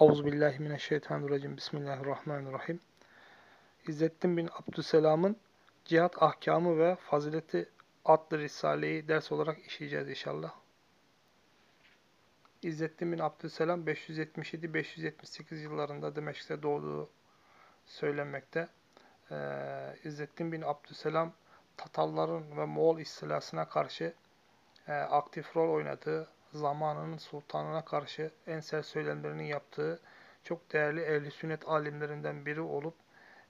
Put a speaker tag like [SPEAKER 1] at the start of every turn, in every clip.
[SPEAKER 1] Euzubillahimineşşeytanirracim. Bismillahirrahmanirrahim. İzzettin bin Abdüselam'ın Cihat Ahkamı ve Fazileti adlı Risale'yi ders olarak işleyeceğiz inşallah. İzzettin bin Abdüselam 577-578 yıllarında Demeşk'te doğduğu söylenmekte. Ee, İzzettin bin Abdüselam Tatarların ve Moğol istilasına karşı e, aktif rol oynadığı zamanının sultanına karşı en sert söylemlerini yaptığı çok değerli ehli sünnet alimlerinden biri olup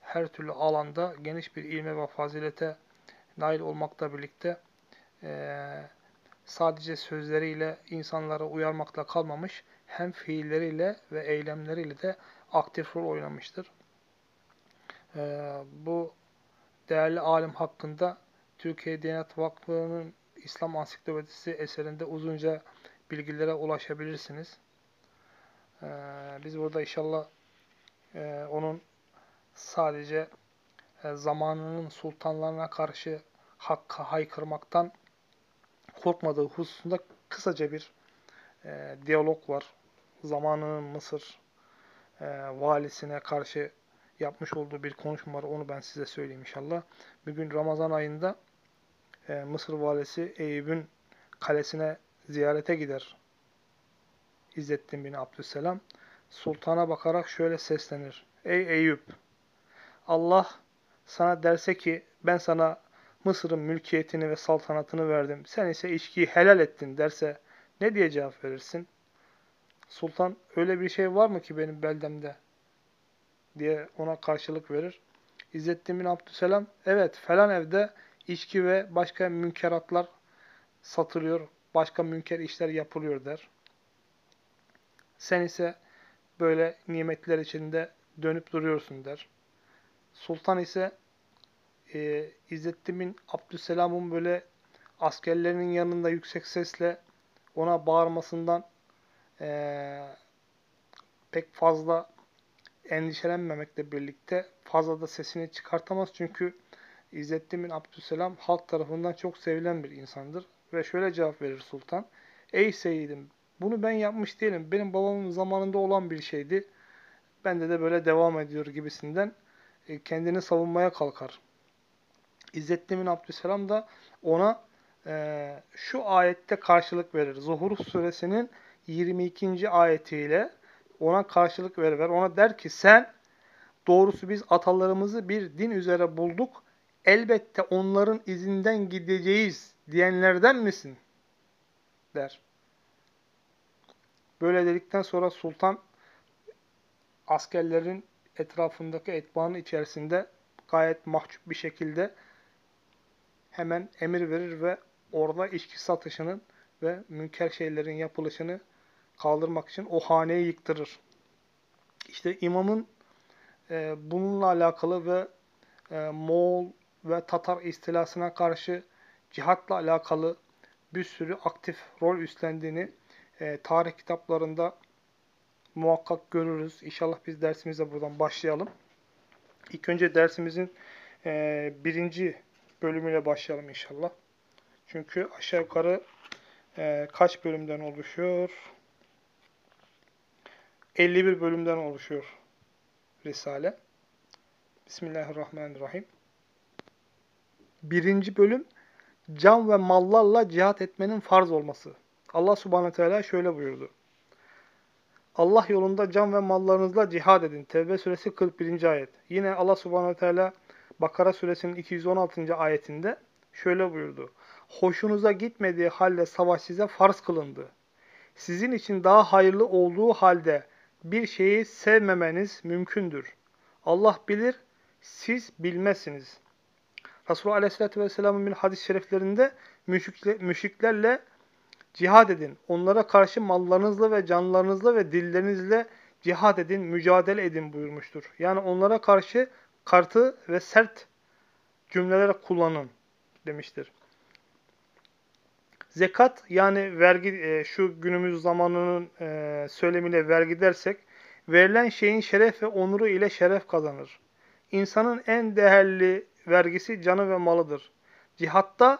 [SPEAKER 1] her türlü alanda geniş bir ilme ve fazilete nail olmakla birlikte e, sadece sözleriyle insanları uyarmakla kalmamış hem fiilleriyle ve eylemleriyle de aktif rol oynamıştır. E, bu değerli alim hakkında Türkiye Diyanet Vakfı'nın İslam Ansiklopedisi eserinde uzunca bilgilere ulaşabilirsiniz. Ee, biz burada inşallah e, onun sadece e, zamanının sultanlarına karşı hakka haykırmaktan korkmadığı hususunda kısaca bir e, diyalog var. Zamanının Mısır valisine karşı yapmış olduğu bir konuşma var. Onu ben size söyleyeyim inşallah. Bugün Ramazan ayında Mısır valisi Eyüp'ün kalesine ziyarete gider. İzzettin bin Abdüsselam sultana bakarak şöyle seslenir. Ey Eyüp! Allah sana derse ki ben sana Mısır'ın mülkiyetini ve saltanatını verdim. Sen ise içkiyi helal ettin derse ne diye cevap verirsin? Sultan öyle bir şey var mı ki benim beldemde? diye ona karşılık verir. İzzettin bin Abdüselam evet falan evde içki ve başka münkeratlar satılıyor, başka münker işler yapılıyor der. Sen ise böyle nimetler içinde dönüp duruyorsun der. Sultan ise e, İzzettin bin böyle askerlerinin yanında yüksek sesle ona bağırmasından e, pek fazla endişelenmemekle birlikte fazla da sesini çıkartamaz. Çünkü İzzettin bin Abdüselam halk tarafından çok sevilen bir insandır. Ve şöyle cevap verir sultan. Ey seyidim bunu ben yapmış değilim. Benim babamın zamanında olan bir şeydi. Bende de böyle devam ediyor gibisinden e, kendini savunmaya kalkar. İzzettin bin Abdüselam da ona e, şu ayette karşılık verir. Zuhur suresinin 22. ayetiyle ona karşılık verir. Ona der ki sen doğrusu biz atalarımızı bir din üzere bulduk. Elbette onların izinden gideceğiz diyenlerden misin? der. Böyle dedikten sonra sultan askerlerin etrafındaki etbaanın içerisinde gayet mahcup bir şekilde hemen emir verir ve orada içki satışının ve münker şeylerin yapılışını kaldırmak için o haneyi yıktırır. İşte imamın e, bununla alakalı ve e, Moğol ve Tatar istilasına karşı cihatla alakalı bir sürü aktif rol üstlendiğini e, tarih kitaplarında muhakkak görürüz. İnşallah biz dersimize buradan başlayalım. İlk önce dersimizin e, birinci bölümüyle başlayalım inşallah. Çünkü aşağı yukarı e, kaç bölümden oluşuyor? 51 bölümden oluşuyor Risale. Bismillahirrahmanirrahim. Birinci bölüm can ve mallarla cihat etmenin farz olması. Allah subhanahu teala şöyle buyurdu. Allah yolunda can ve mallarınızla cihad edin. Tevbe suresi 41. ayet. Yine Allah subhanahu teala Bakara suresinin 216. ayetinde şöyle buyurdu. Hoşunuza gitmediği halde savaş size farz kılındı. Sizin için daha hayırlı olduğu halde bir şeyi sevmemeniz mümkündür. Allah bilir, siz bilmezsiniz. Resulullah Aleyhisselatü Vesselam'ın bir hadis-i şeriflerinde müşriklerle cihad edin. Onlara karşı mallarınızla ve canlarınızla ve dillerinizle cihad edin, mücadele edin buyurmuştur. Yani onlara karşı kartı ve sert cümleler kullanın demiştir. Zekat yani vergi e, şu günümüz zamanının e, söylemiyle vergi dersek verilen şeyin şeref ve onuru ile şeref kazanır. İnsanın en değerli vergisi canı ve malıdır. Cihatta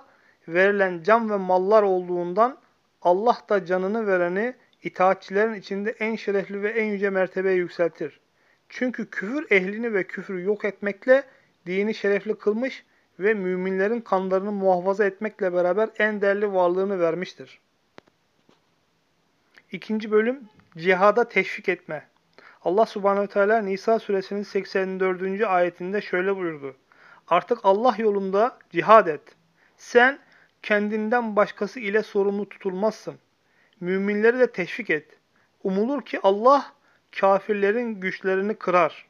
[SPEAKER 1] verilen can ve mallar olduğundan Allah da canını vereni itaatçilerin içinde en şerefli ve en yüce mertebeye yükseltir. Çünkü küfür ehlini ve küfrü yok etmekle dini şerefli kılmış ve müminlerin kanlarını muhafaza etmekle beraber en değerli varlığını vermiştir. İkinci bölüm cihada teşvik etme. Allah subhanehu teala Nisa suresinin 84. ayetinde şöyle buyurdu. Artık Allah yolunda cihad et. Sen kendinden başkası ile sorumlu tutulmazsın. Müminleri de teşvik et. Umulur ki Allah kafirlerin güçlerini kırar.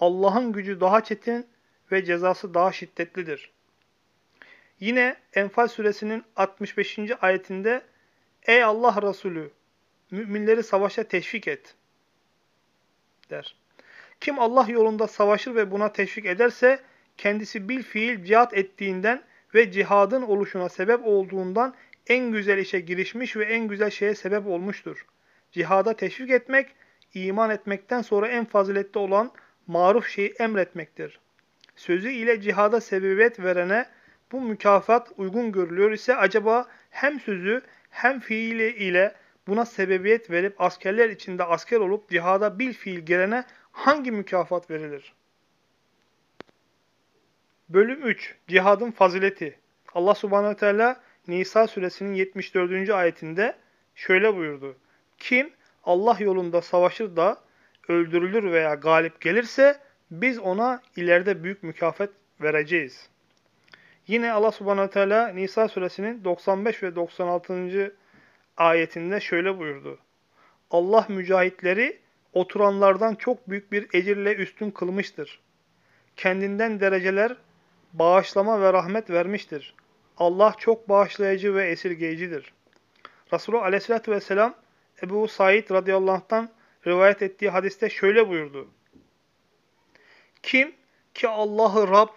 [SPEAKER 1] Allah'ın gücü daha çetin ve cezası daha şiddetlidir. Yine Enfal suresinin 65. ayetinde Ey Allah Resulü müminleri savaşa teşvik et der. Kim Allah yolunda savaşır ve buna teşvik ederse kendisi bil fiil cihat ettiğinden ve cihadın oluşuna sebep olduğundan en güzel işe girişmiş ve en güzel şeye sebep olmuştur. Cihada teşvik etmek, iman etmekten sonra en faziletli olan maruf şeyi emretmektir. Sözü ile cihada sebebiyet verene bu mükafat uygun görülüyor ise acaba hem sözü hem fiili ile buna sebebiyet verip askerler içinde asker olup cihada bil fiil gelene hangi mükafat verilir? Bölüm 3. Cihadın fazileti. Allah subhanehu teala Nisa suresinin 74. ayetinde şöyle buyurdu. Kim Allah yolunda savaşır da öldürülür veya galip gelirse biz ona ileride büyük mükafat vereceğiz. Yine Allah subhanehu teala Nisa suresinin 95 ve 96. ayetinde şöyle buyurdu. Allah mücahitleri oturanlardan çok büyük bir ecirle üstün kılmıştır. Kendinden dereceler bağışlama ve rahmet vermiştir. Allah çok bağışlayıcı ve esirgeyicidir. Resulullah aleyhissalatü vesselam Ebu Said radıyallahu anh'tan rivayet ettiği hadiste şöyle buyurdu. Kim ki Allah'ı Rab,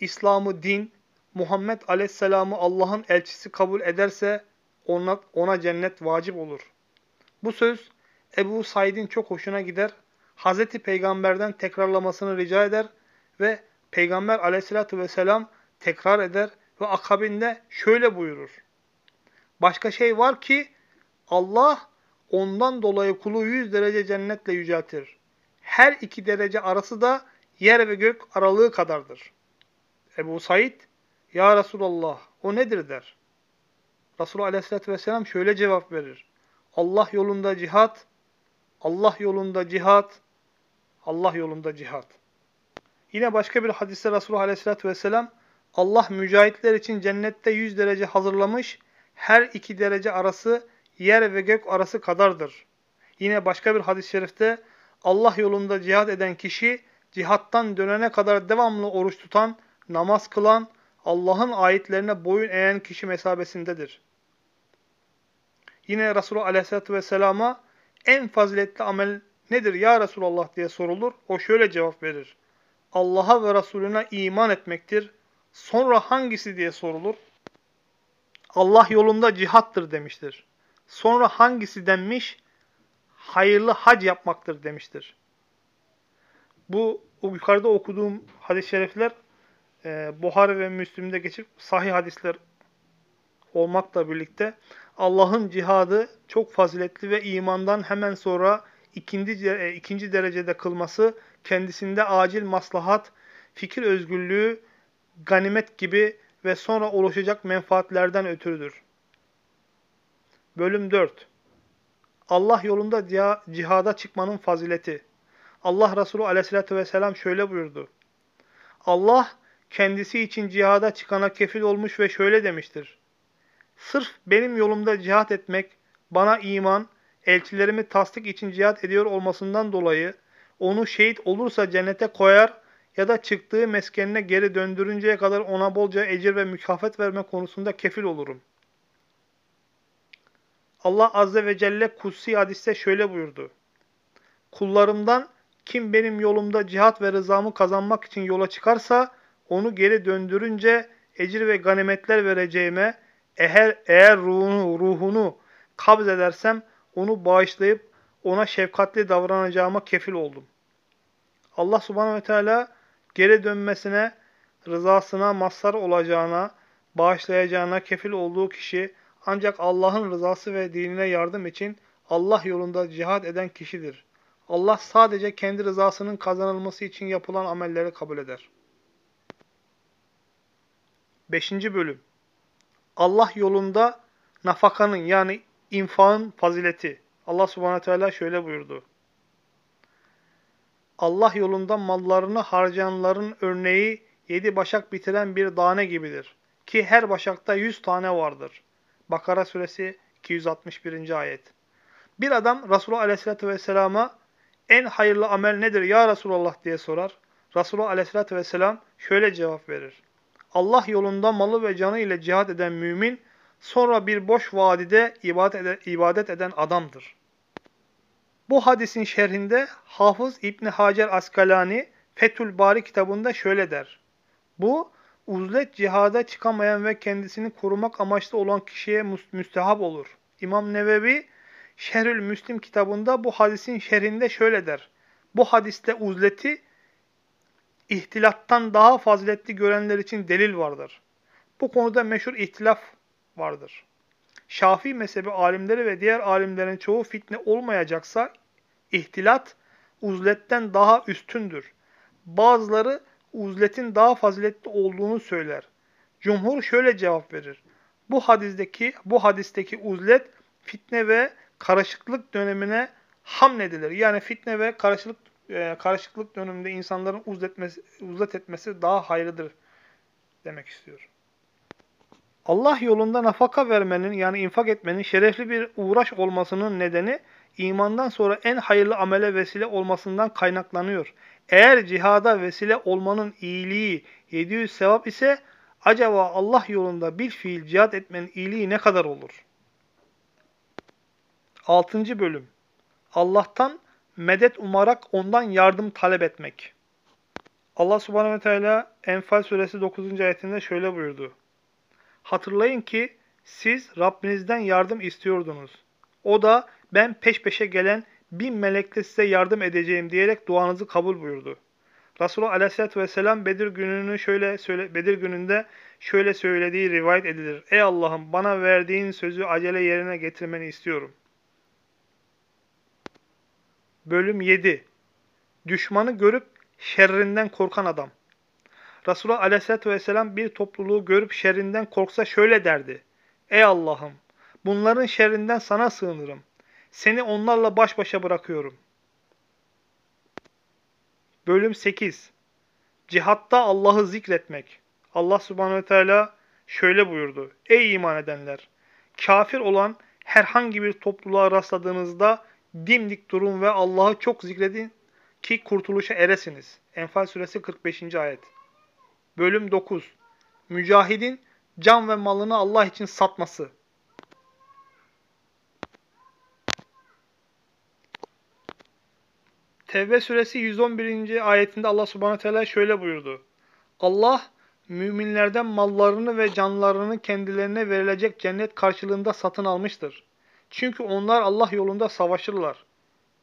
[SPEAKER 1] İslam'ı din, Muhammed aleyhisselamı Allah'ın elçisi kabul ederse ona, ona cennet vacip olur. Bu söz Ebu Said'in çok hoşuna gider. Hazreti Peygamber'den tekrarlamasını rica eder ve Peygamber aleyhissalatü vesselam tekrar eder ve akabinde şöyle buyurur. Başka şey var ki Allah ondan dolayı kulu yüz derece cennetle yüceltir. Her iki derece arası da yer ve gök aralığı kadardır. Ebu Said, Ya Resulallah o nedir der. Resulullah Aleyhisselatü Vesselam şöyle cevap verir. Allah yolunda cihat, Allah yolunda cihat, Allah yolunda cihat. Yine başka bir hadiste Resulullah Aleyhisselatü Vesselam Allah mücahitler için cennette 100 derece hazırlamış, her iki derece arası yer ve gök arası kadardır. Yine başka bir hadis-i şerifte Allah yolunda cihad eden kişi cihattan dönene kadar devamlı oruç tutan, namaz kılan, Allah'ın ayetlerine boyun eğen kişi mesabesindedir. Yine Resulullah Aleyhisselatü Vesselam'a en faziletli amel nedir ya Resulallah diye sorulur. O şöyle cevap verir. Allah'a ve Resulüne iman etmektir. Sonra hangisi diye sorulur. Allah yolunda cihattır demiştir. Sonra hangisi denmiş? Hayırlı hac yapmaktır demiştir. Bu yukarıda okuduğum hadis-i şerifler e, Buhari ve Müslim'de geçip sahih hadisler olmakla birlikte Allah'ın cihadı çok faziletli ve imandan hemen sonra ikinci, e, ikinci derecede kılması kendisinde acil maslahat, fikir özgürlüğü, ganimet gibi ve sonra oluşacak menfaatlerden ötürüdür. Bölüm 4 Allah yolunda cihada çıkmanın fazileti. Allah Resulü aleyhissalatü vesselam şöyle buyurdu. Allah kendisi için cihada çıkana kefil olmuş ve şöyle demiştir. Sırf benim yolumda cihat etmek, bana iman, elçilerimi tasdik için cihat ediyor olmasından dolayı onu şehit olursa cennete koyar ya da çıktığı meskenine geri döndürünceye kadar ona bolca ecir ve mükafat verme konusunda kefil olurum. Allah Azze ve Celle kutsi hadiste şöyle buyurdu. Kullarımdan kim benim yolumda cihat ve rızamı kazanmak için yola çıkarsa onu geri döndürünce ecir ve ganimetler vereceğime eğer, eğer ruhunu, ruhunu kabz edersem onu bağışlayıp ona şefkatli davranacağıma kefil oldum. Allah subhanehu ve teala geri dönmesine, rızasına mazhar olacağına, bağışlayacağına kefil olduğu kişi ancak Allah'ın rızası ve dinine yardım için Allah yolunda cihad eden kişidir. Allah sadece kendi rızasının kazanılması için yapılan amelleri kabul eder. 5. Bölüm Allah yolunda nafakanın yani infağın fazileti. Allah subhanahu teala şöyle buyurdu. Allah yolunda mallarını harcayanların örneği yedi başak bitiren bir tane gibidir. Ki her başakta yüz tane vardır. Bakara suresi 261. ayet. Bir adam Resulullah aleyhissalatü vesselama en hayırlı amel nedir ya Resulullah diye sorar. Resulullah aleyhissalatü vesselam şöyle cevap verir. Allah yolunda malı ve canı ile cihad eden mümin sonra bir boş vadide ibadet eden adamdır. Bu hadisin şerhinde Hafız İbni Hacer Askalani Fethül Bari kitabında şöyle der. Bu, uzlet cihada çıkamayan ve kendisini korumak amaçlı olan kişiye müstehap olur. İmam Nevevi Şerhül Müslim kitabında bu hadisin şerhinde şöyle der. Bu hadiste uzleti ihtilattan daha faziletli görenler için delil vardır. Bu konuda meşhur ihtilaf vardır. Şafii mezhebi alimleri ve diğer alimlerin çoğu fitne olmayacaksa ihtilat uzletten daha üstündür. Bazıları uzletin daha faziletli olduğunu söyler. Cumhur şöyle cevap verir. Bu hadisteki bu hadisteki uzlet fitne ve karışıklık dönemine hamledilir. Yani fitne ve karışıklık e, karışıklık döneminde insanların uzletmesi, uzlet etmesi daha hayırlıdır demek istiyor. Allah yolunda nafaka vermenin yani infak etmenin şerefli bir uğraş olmasının nedeni imandan sonra en hayırlı amele vesile olmasından kaynaklanıyor. Eğer cihada vesile olmanın iyiliği 700 sevap ise acaba Allah yolunda bir fiil cihad etmenin iyiliği ne kadar olur? 6. Bölüm Allah'tan medet umarak ondan yardım talep etmek. Allah subhanehu ve teala Enfal suresi 9. ayetinde şöyle buyurdu. Hatırlayın ki siz Rabbinizden yardım istiyordunuz. O da ben peş peşe gelen bin melekle size yardım edeceğim diyerek duanızı kabul buyurdu. Resulullah Aleyhisselatü Vesselam Bedir gününü şöyle söyle, Bedir gününde şöyle söylediği rivayet edilir. Ey Allah'ım bana verdiğin sözü acele yerine getirmeni istiyorum. Bölüm 7 Düşmanı görüp şerrinden korkan adam. Resulullah Aleyhisselatü Vesselam bir topluluğu görüp şerrinden korksa şöyle derdi. Ey Allah'ım bunların şerrinden sana sığınırım. Seni onlarla baş başa bırakıyorum. Bölüm 8 Cihatta Allah'ı zikretmek. Allah subhanehu ve teala şöyle buyurdu. Ey iman edenler! Kafir olan herhangi bir topluluğa rastladığınızda dimdik durun ve Allah'ı çok zikredin ki kurtuluşa eresiniz. Enfal suresi 45. ayet. Bölüm 9 Mücahidin can ve malını Allah için satması. Tevbe suresi 111. ayetinde Allah subhanahu teala şöyle buyurdu. Allah müminlerden mallarını ve canlarını kendilerine verilecek cennet karşılığında satın almıştır. Çünkü onlar Allah yolunda savaşırlar.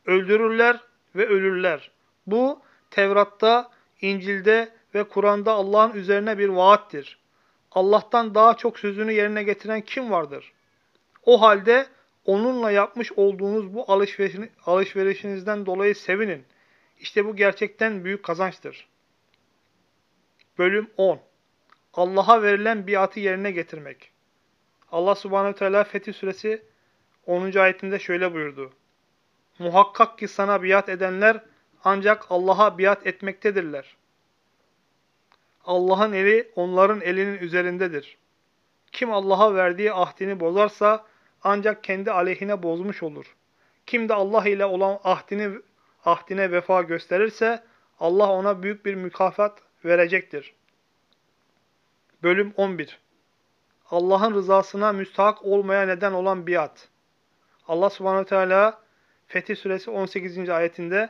[SPEAKER 1] Öldürürler ve ölürler. Bu Tevrat'ta, İncil'de ve Kur'an'da Allah'ın üzerine bir vaattir. Allah'tan daha çok sözünü yerine getiren kim vardır? O halde onunla yapmış olduğunuz bu alışverişinizden dolayı sevinin. İşte bu gerçekten büyük kazançtır. Bölüm 10 Allah'a verilen biatı yerine getirmek. Allah subhanehu teala Fetih suresi 10. ayetinde şöyle buyurdu. Muhakkak ki sana biat edenler ancak Allah'a biat etmektedirler. Allah'ın eli onların elinin üzerindedir. Kim Allah'a verdiği ahdini bozarsa ancak kendi aleyhine bozmuş olur. Kim de Allah ile olan ahdini, ahdine vefa gösterirse Allah ona büyük bir mükafat verecektir. Bölüm 11 Allah'ın rızasına müstahak olmaya neden olan biat. Allah subhanahu teala Fetih suresi 18. ayetinde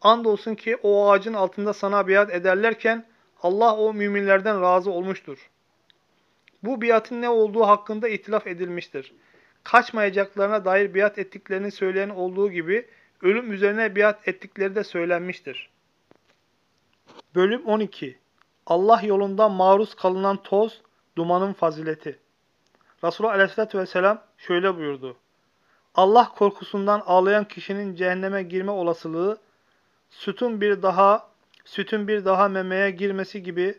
[SPEAKER 1] Andolsun ki o ağacın altında sana biat ederlerken Allah o müminlerden razı olmuştur. Bu biatın ne olduğu hakkında itilaf edilmiştir. Kaçmayacaklarına dair biat ettiklerini söyleyen olduğu gibi ölüm üzerine biat ettikleri de söylenmiştir. Bölüm 12 Allah yolunda maruz kalınan toz, dumanın fazileti. Resulullah Aleyhisselatü Vesselam şöyle buyurdu. Allah korkusundan ağlayan kişinin cehenneme girme olasılığı sütün bir daha sütün bir daha memeye girmesi gibi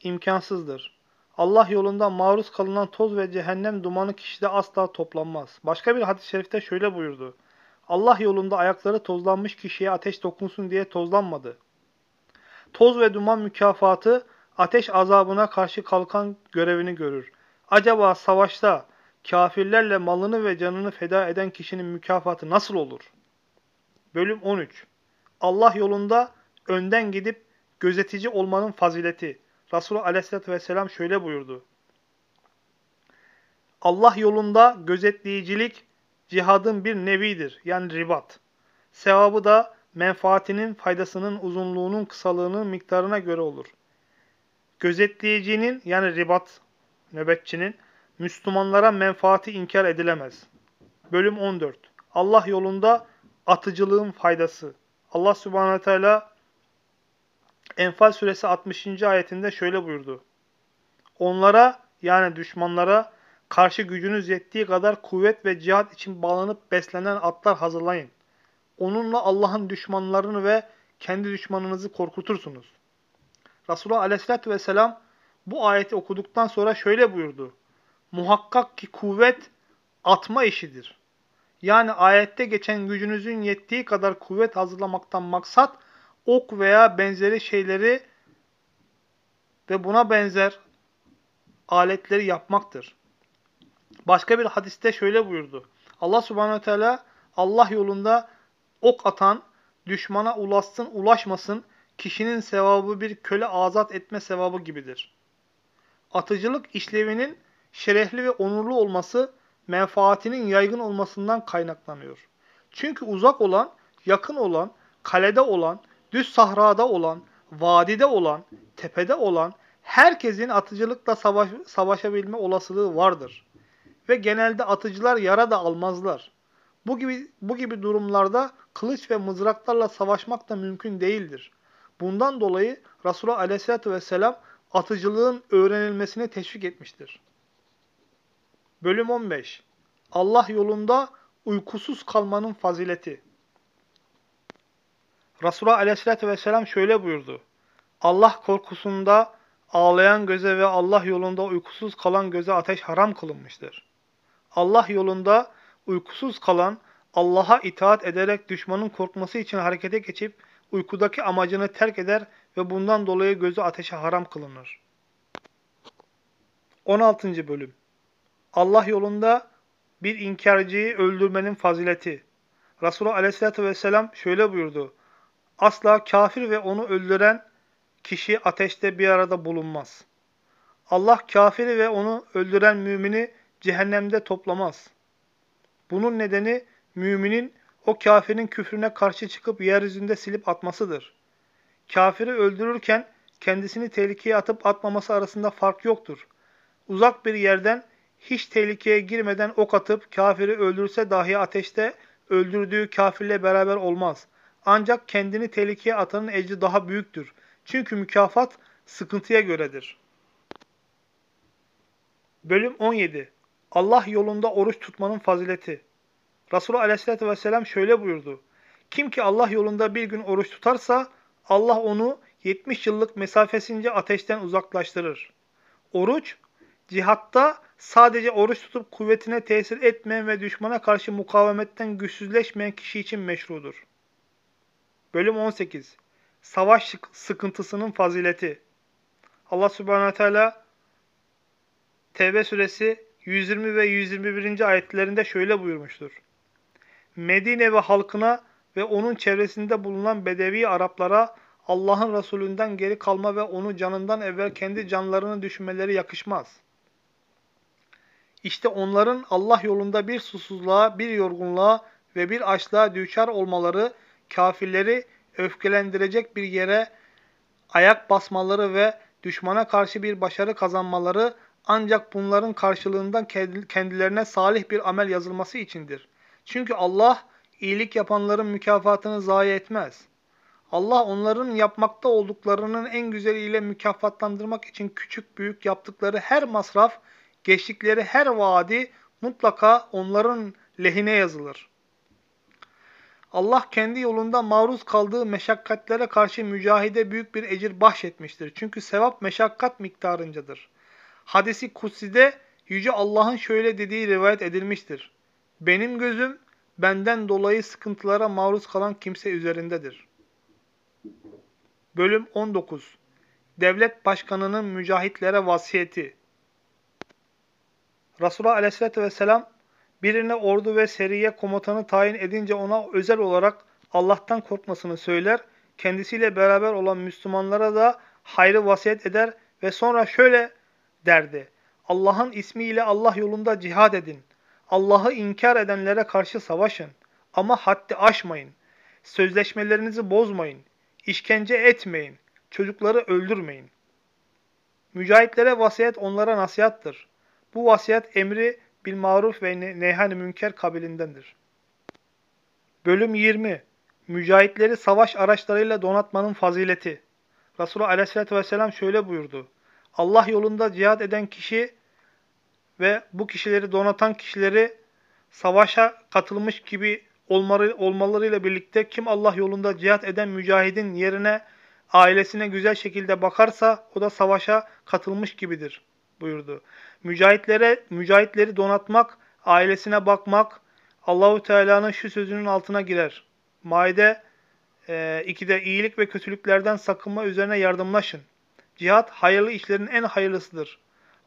[SPEAKER 1] imkansızdır. Allah yolunda maruz kalınan toz ve cehennem dumanı kişide asla toplanmaz. Başka bir hadis-i şerifte şöyle buyurdu. Allah yolunda ayakları tozlanmış kişiye ateş dokunsun diye tozlanmadı. Toz ve duman mükafatı ateş azabına karşı kalkan görevini görür. Acaba savaşta kafirlerle malını ve canını feda eden kişinin mükafatı nasıl olur? Bölüm 13 Allah yolunda önden gidip gözetici olmanın fazileti. Resulullah Aleyhisselatü Vesselam şöyle buyurdu. Allah yolunda gözetleyicilik cihadın bir nevidir. Yani ribat. Sevabı da menfaatinin faydasının uzunluğunun kısalığının miktarına göre olur. Gözetleyicinin yani ribat nöbetçinin Müslümanlara menfaati inkar edilemez. Bölüm 14. Allah yolunda atıcılığın faydası. Allah Subhanahu Teala Enfal suresi 60. ayetinde şöyle buyurdu. Onlara yani düşmanlara karşı gücünüz yettiği kadar kuvvet ve cihat için bağlanıp beslenen atlar hazırlayın. Onunla Allah'ın düşmanlarını ve kendi düşmanınızı korkutursunuz. Resulullah Aleyhisselatü Vesselam bu ayeti okuduktan sonra şöyle buyurdu. Muhakkak ki kuvvet atma işidir. Yani ayette geçen gücünüzün yettiği kadar kuvvet hazırlamaktan maksat ok veya benzeri şeyleri ve buna benzer aletleri yapmaktır. Başka bir hadiste şöyle buyurdu. Allah subhanehu teala Allah yolunda ok atan, düşmana ulaşsın ulaşmasın, kişinin sevabı bir köle azat etme sevabı gibidir. Atıcılık işlevinin şerefli ve onurlu olması, menfaatinin yaygın olmasından kaynaklanıyor. Çünkü uzak olan, yakın olan, kalede olan, düz sahrada olan, vadide olan, tepede olan herkesin atıcılıkla savaş, savaşabilme olasılığı vardır. Ve genelde atıcılar yara da almazlar. Bu gibi, bu gibi durumlarda kılıç ve mızraklarla savaşmak da mümkün değildir. Bundan dolayı Resulullah Aleyhisselatü Vesselam atıcılığın öğrenilmesini teşvik etmiştir. Bölüm 15 Allah yolunda uykusuz kalmanın fazileti Resulullah Aleyhisselatü Vesselam şöyle buyurdu. Allah korkusunda ağlayan göze ve Allah yolunda uykusuz kalan göze ateş haram kılınmıştır. Allah yolunda uykusuz kalan, Allah'a itaat ederek düşmanın korkması için harekete geçip uykudaki amacını terk eder ve bundan dolayı gözü ateşe haram kılınır. 16. Bölüm Allah yolunda bir inkarcıyı öldürmenin fazileti. Resulullah Aleyhisselatü Vesselam şöyle buyurdu. Asla kafir ve onu öldüren kişi ateşte bir arada bulunmaz. Allah kafiri ve onu öldüren mümini cehennemde toplamaz. Bunun nedeni müminin o kafirin küfrüne karşı çıkıp yeryüzünde silip atmasıdır. Kafiri öldürürken kendisini tehlikeye atıp atmaması arasında fark yoktur. Uzak bir yerden hiç tehlikeye girmeden ok atıp kafiri öldürse dahi ateşte öldürdüğü kafirle beraber olmaz. Ancak kendini tehlikeye atanın ecri daha büyüktür. Çünkü mükafat sıkıntıya göredir. Bölüm 17 Allah yolunda oruç tutmanın fazileti Resulullah Aleyhisselatü Vesselam şöyle buyurdu. Kim ki Allah yolunda bir gün oruç tutarsa Allah onu 70 yıllık mesafesince ateşten uzaklaştırır. Oruç, cihatta sadece oruç tutup kuvvetine tesir etmeyen ve düşmana karşı mukavemetten güçsüzleşmeyen kişi için meşrudur. Bölüm 18 Savaş sıkıntısının fazileti Allah subhanahu teala Tevbe suresi 120 ve 121. ayetlerinde şöyle buyurmuştur. Medine ve halkına ve onun çevresinde bulunan Bedevi Araplara Allah'ın Resulünden geri kalma ve onu canından evvel kendi canlarını düşünmeleri yakışmaz. İşte onların Allah yolunda bir susuzluğa, bir yorgunluğa ve bir açlığa düçar olmaları kafirleri öfkelendirecek bir yere ayak basmaları ve düşmana karşı bir başarı kazanmaları ancak bunların karşılığından kendilerine salih bir amel yazılması içindir. Çünkü Allah iyilik yapanların mükafatını zayi etmez. Allah onların yapmakta olduklarının en güzeliyle mükafatlandırmak için küçük büyük yaptıkları her masraf, geçtikleri her vaadi mutlaka onların lehine yazılır. Allah kendi yolunda maruz kaldığı meşakkatlere karşı mücahide büyük bir ecir bahşetmiştir. Çünkü sevap meşakkat miktarıncadır. Hadisi kutside Yüce Allah'ın şöyle dediği rivayet edilmiştir. Benim gözüm benden dolayı sıkıntılara maruz kalan kimse üzerindedir. Bölüm 19 Devlet Başkanı'nın mücahitlere vasiyeti Resulullah Aleyhisselatü Vesselam birine ordu ve seriye komutanı tayin edince ona özel olarak Allah'tan korkmasını söyler, kendisiyle beraber olan Müslümanlara da hayrı vasiyet eder ve sonra şöyle derdi. Allah'ın ismiyle Allah yolunda cihad edin. Allah'ı inkar edenlere karşı savaşın. Ama haddi aşmayın. Sözleşmelerinizi bozmayın. İşkence etmeyin. Çocukları öldürmeyin. Mücahitlere vasiyet onlara nasihattır. Bu vasiyet emri bil maruf ve neyhan münker kabilindendir. Bölüm 20 Mücahitleri savaş araçlarıyla donatmanın fazileti. Resulullah aleyhissalatü vesselam şöyle buyurdu. Allah yolunda cihad eden kişi ve bu kişileri donatan kişileri savaşa katılmış gibi olmaları, olmalarıyla birlikte kim Allah yolunda cihat eden mücahidin yerine ailesine güzel şekilde bakarsa o da savaşa katılmış gibidir buyurdu. Mücahitlere mücahitleri donatmak, ailesine bakmak Allahu Teala'nın şu sözünün altına girer. Maide e, 2'de iyilik ve kötülüklerden sakınma üzerine yardımlaşın. Cihat hayırlı işlerin en hayırlısıdır.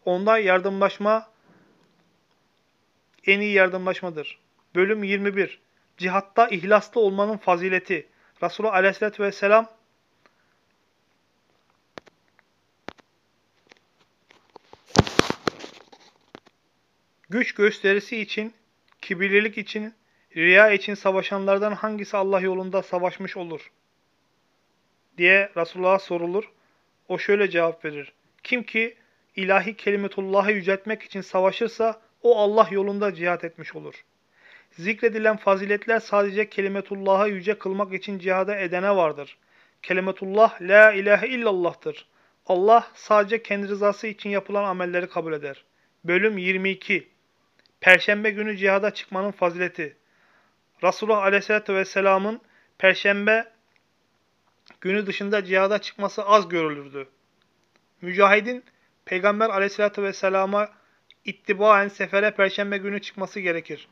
[SPEAKER 1] Onda yardımlaşma en iyi yardımlaşmadır. Bölüm 21. Cihatta ihlaslı olmanın fazileti. Resulullah Aleyhisselatü Vesselam güç gösterisi için, kibirlilik için, riya için savaşanlardan hangisi Allah yolunda savaşmış olur? diye Resulullah'a sorulur. O şöyle cevap verir. Kim ki ilahi kelimetullah'ı yüceltmek için savaşırsa o Allah yolunda cihat etmiş olur. Zikredilen faziletler sadece kelimetullah'ı yüce kılmak için cihada edene vardır. Kelimetullah la ilahe illallah'tır. Allah sadece kendi rızası için yapılan amelleri kabul eder. Bölüm 22 Perşembe günü cihada çıkmanın fazileti. Resulullah Aleyhisselatü Vesselam'ın Perşembe günü dışında cihada çıkması az görülürdü. Mücahidin Peygamber Aleyhisselatü Vesselam'a ittibaen sefere perşembe günü çıkması gerekir.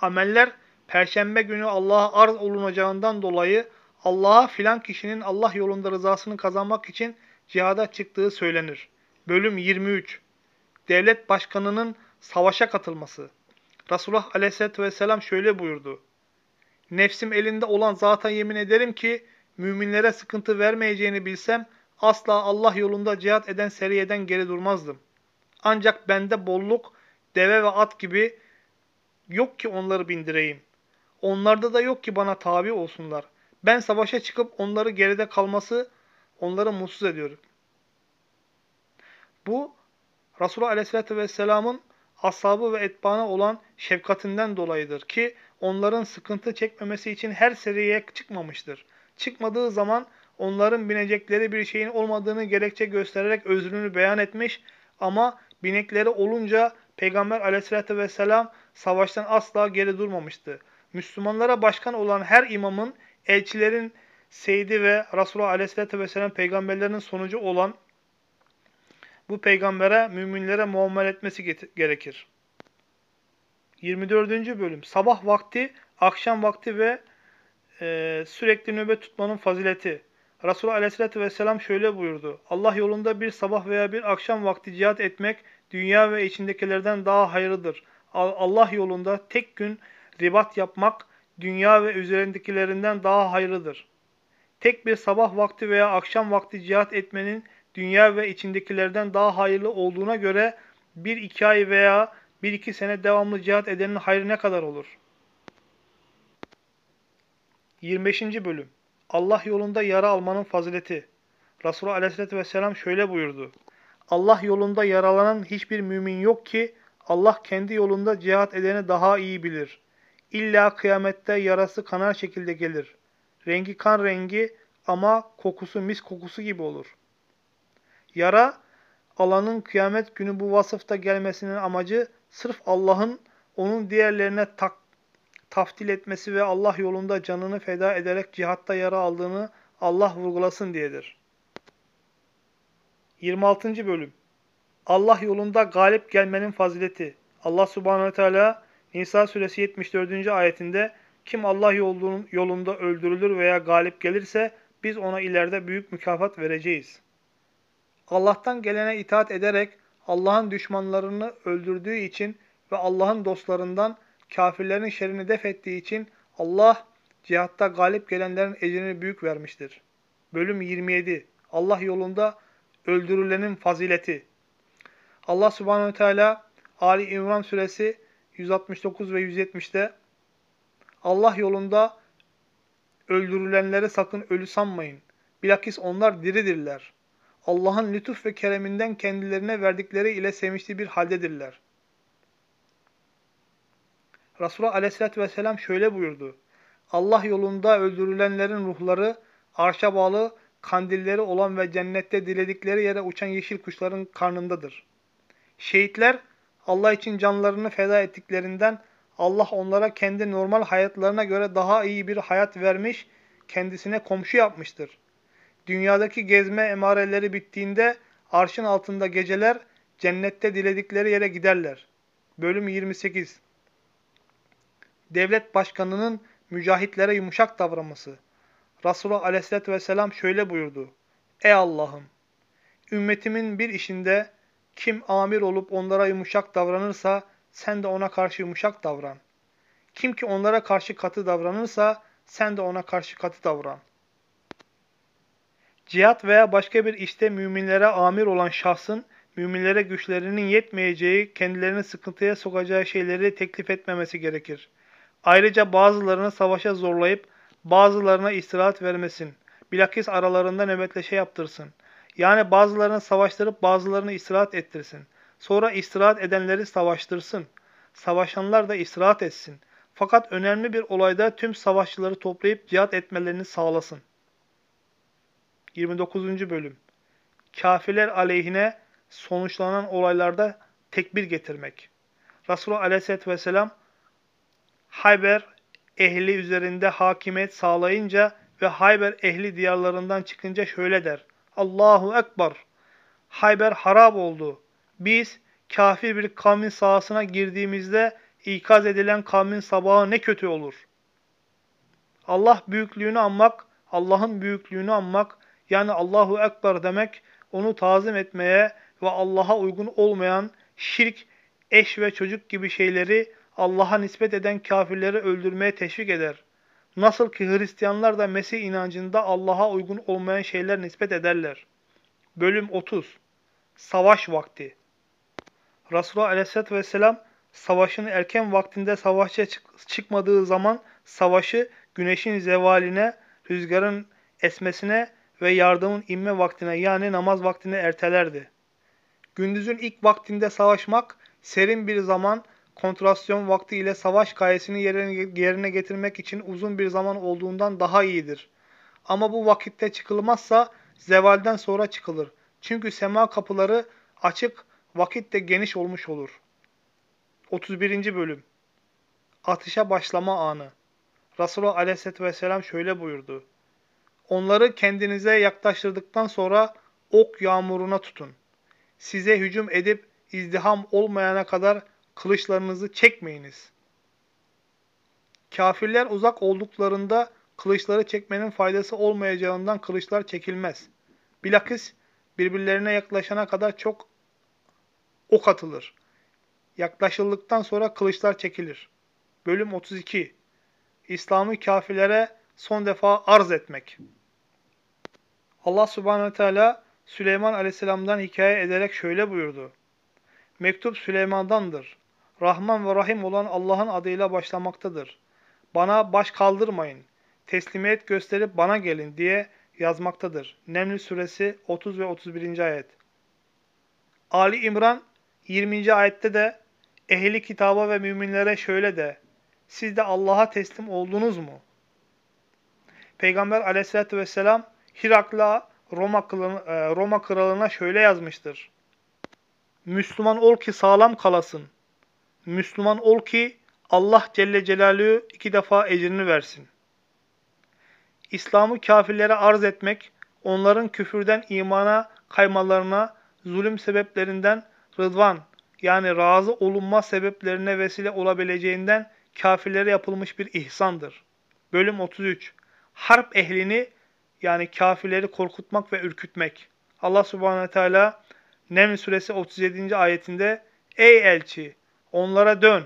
[SPEAKER 1] Ameller perşembe günü Allah'a arz olunacağından dolayı Allah'a filan kişinin Allah yolunda rızasını kazanmak için cihada çıktığı söylenir. Bölüm 23 Devlet başkanının savaşa katılması. Resulullah aleyhissalatü vesselam şöyle buyurdu. Nefsim elinde olan zata yemin ederim ki müminlere sıkıntı vermeyeceğini bilsem asla Allah yolunda cihat eden seriyeden geri durmazdım. Ancak bende bolluk, deve ve at gibi yok ki onları bindireyim. Onlarda da yok ki bana tabi olsunlar. Ben savaşa çıkıp onları geride kalması onları mutsuz ediyorum. Bu Resulullah Aleyhisselatü Vesselam'ın ashabı ve etbana olan şefkatinden dolayıdır ki onların sıkıntı çekmemesi için her seriye çıkmamıştır. Çıkmadığı zaman onların binecekleri bir şeyin olmadığını gerekçe göstererek özrünü beyan etmiş ama binekleri olunca Peygamber aleyhissalatü vesselam savaştan asla geri durmamıştı. Müslümanlara başkan olan her imamın, elçilerin seydi ve Resulullah aleyhissalatü vesselam peygamberlerin sonucu olan bu peygambere, müminlere muamele etmesi gerekir. 24. bölüm Sabah vakti, akşam vakti ve e, sürekli nöbet tutmanın fazileti. Resulullah Aleyhisselatü Vesselam şöyle buyurdu. Allah yolunda bir sabah veya bir akşam vakti cihat etmek dünya ve içindekilerden daha hayırlıdır. Allah yolunda tek gün ribat yapmak dünya ve üzerindekilerinden daha hayırlıdır. Tek bir sabah vakti veya akşam vakti cihat etmenin dünya ve içindekilerden daha hayırlı olduğuna göre bir iki ay veya bir iki sene devamlı cihat edenin hayrı ne kadar olur? 25. Bölüm Allah yolunda yara almanın fazileti. Resulullah Aleyhisselatü Vesselam şöyle buyurdu. Allah yolunda yaralanan hiçbir mümin yok ki Allah kendi yolunda cihat edeni daha iyi bilir. İlla kıyamette yarası kanar şekilde gelir. Rengi kan rengi ama kokusu mis kokusu gibi olur. Yara alanın kıyamet günü bu vasıfta gelmesinin amacı sırf Allah'ın onun diğerlerine tak, taftil etmesi ve Allah yolunda canını feda ederek cihatta yara aldığını Allah vurgulasın diyedir. 26. Bölüm Allah yolunda galip gelmenin fazileti Allah subhanehu ve teala Nisa suresi 74. ayetinde kim Allah yolunda öldürülür veya galip gelirse biz ona ileride büyük mükafat vereceğiz. Allah'tan gelene itaat ederek Allah'ın düşmanlarını öldürdüğü için ve Allah'ın dostlarından kafirlerin şerini def ettiği için Allah cihatta galip gelenlerin ecrini büyük vermiştir. Bölüm 27 Allah yolunda öldürülenin fazileti Allah subhanehu teala Ali İmran suresi 169 ve 170'te Allah yolunda öldürülenleri sakın ölü sanmayın. Bilakis onlar diridirler. Allah'ın lütuf ve kereminden kendilerine verdikleri ile sevinçli bir haldedirler. Resulullah aleyhissalatü vesselam şöyle buyurdu. Allah yolunda öldürülenlerin ruhları arşa bağlı kandilleri olan ve cennette diledikleri yere uçan yeşil kuşların karnındadır. Şehitler Allah için canlarını feda ettiklerinden Allah onlara kendi normal hayatlarına göre daha iyi bir hayat vermiş, kendisine komşu yapmıştır. Dünyadaki gezme emareleri bittiğinde arşın altında geceler cennette diledikleri yere giderler. Bölüm 28 Devlet başkanının mücahitlere yumuşak davranması. Resulullah aleyhissalatü vesselam şöyle buyurdu. Ey Allah'ım! Ümmetimin bir işinde kim amir olup onlara yumuşak davranırsa sen de ona karşı yumuşak davran. Kim ki onlara karşı katı davranırsa sen de ona karşı katı davran. Cihat veya başka bir işte müminlere amir olan şahsın müminlere güçlerinin yetmeyeceği, kendilerini sıkıntıya sokacağı şeyleri teklif etmemesi gerekir. Ayrıca bazılarını savaşa zorlayıp bazılarına istirahat vermesin. Bilakis aralarında nöbetleşe yaptırsın. Yani bazılarını savaştırıp bazılarını istirahat ettirsin. Sonra istirahat edenleri savaştırsın. Savaşanlar da istirahat etsin. Fakat önemli bir olayda tüm savaşçıları toplayıp cihat etmelerini sağlasın. 29. Bölüm Kafirler aleyhine sonuçlanan olaylarda tekbir getirmek. Resulullah Aleyhisselatü Vesselam Hayber ehli üzerinde hakimiyet sağlayınca ve Hayber ehli diyarlarından çıkınca şöyle der. Allahu Ekber. Hayber harap oldu. Biz kafir bir kavmin sahasına girdiğimizde ikaz edilen kavmin sabahı ne kötü olur. Allah büyüklüğünü anmak, Allah'ın büyüklüğünü anmak, yani Allahu Ekber demek, onu tazim etmeye ve Allah'a uygun olmayan şirk, eş ve çocuk gibi şeyleri Allah'a nispet eden kafirleri öldürmeye teşvik eder. Nasıl ki Hristiyanlar da Mesih inancında Allah'a uygun olmayan şeyler nispet ederler. Bölüm 30 Savaş vakti Resulullah Aleyhisselatü Vesselam savaşın erken vaktinde savaşça çık çıkmadığı zaman savaşı güneşin zevaline, rüzgarın esmesine ve yardımın inme vaktine yani namaz vaktine ertelerdi. Gündüzün ilk vaktinde savaşmak serin bir zaman kontrasyon vakti ile savaş gayesini yerine getirmek için uzun bir zaman olduğundan daha iyidir. Ama bu vakitte çıkılmazsa zevalden sonra çıkılır. Çünkü sema kapıları açık, vakit de geniş olmuş olur. 31. Bölüm Atışa başlama anı Resulullah Aleyhisselatü Vesselam şöyle buyurdu. Onları kendinize yaklaştırdıktan sonra ok yağmuruna tutun. Size hücum edip izdiham olmayana kadar kılıçlarınızı çekmeyiniz. Kafirler uzak olduklarında kılıçları çekmenin faydası olmayacağından kılıçlar çekilmez. Bilakis birbirlerine yaklaşana kadar çok ok atılır. Yaklaşıldıktan sonra kılıçlar çekilir. Bölüm 32 İslam'ı kafirlere son defa arz etmek. Allah subhanehu teala Süleyman aleyhisselamdan hikaye ederek şöyle buyurdu. Mektup Süleyman'dandır. Rahman ve Rahim olan Allah'ın adıyla başlamaktadır. Bana baş kaldırmayın, teslimiyet gösterip bana gelin diye yazmaktadır. Neml suresi 30 ve 31. ayet. Ali İmran 20. ayette de ehli kitaba ve müminlere şöyle de siz de Allah'a teslim oldunuz mu? Peygamber aleyhissalatü vesselam Hirak'la Roma, e, Roma kralına şöyle yazmıştır. Müslüman ol ki sağlam kalasın. Müslüman ol ki Allah Celle Celaluhu iki defa ecrini versin. İslam'ı kafirlere arz etmek, onların küfürden imana kaymalarına, zulüm sebeplerinden rıdvan yani razı olunma sebeplerine vesile olabileceğinden kafirlere yapılmış bir ihsandır. Bölüm 33 Harp ehlini yani kafirleri korkutmak ve ürkütmek. Allah subhanahu teala Neml suresi 37. ayetinde Ey elçi onlara dön.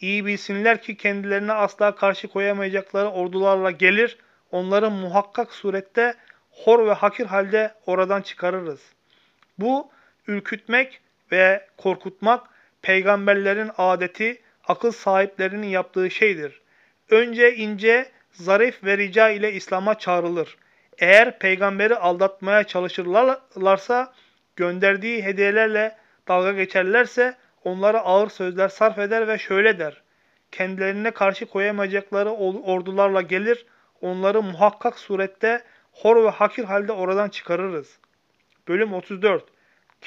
[SPEAKER 1] İyi bilsinler ki kendilerine asla karşı koyamayacakları ordularla gelir. Onları muhakkak surette hor ve hakir halde oradan çıkarırız. Bu ürkütmek ve korkutmak peygamberlerin adeti, akıl sahiplerinin yaptığı şeydir. Önce ince, zarif ve rica ile İslam'a çağrılır. Eğer peygamberi aldatmaya çalışırlarsa, gönderdiği hediyelerle dalga geçerlerse onlara ağır sözler sarf eder ve şöyle der. Kendilerine karşı koyamayacakları ordularla gelir, onları muhakkak surette hor ve hakir halde oradan çıkarırız. Bölüm 34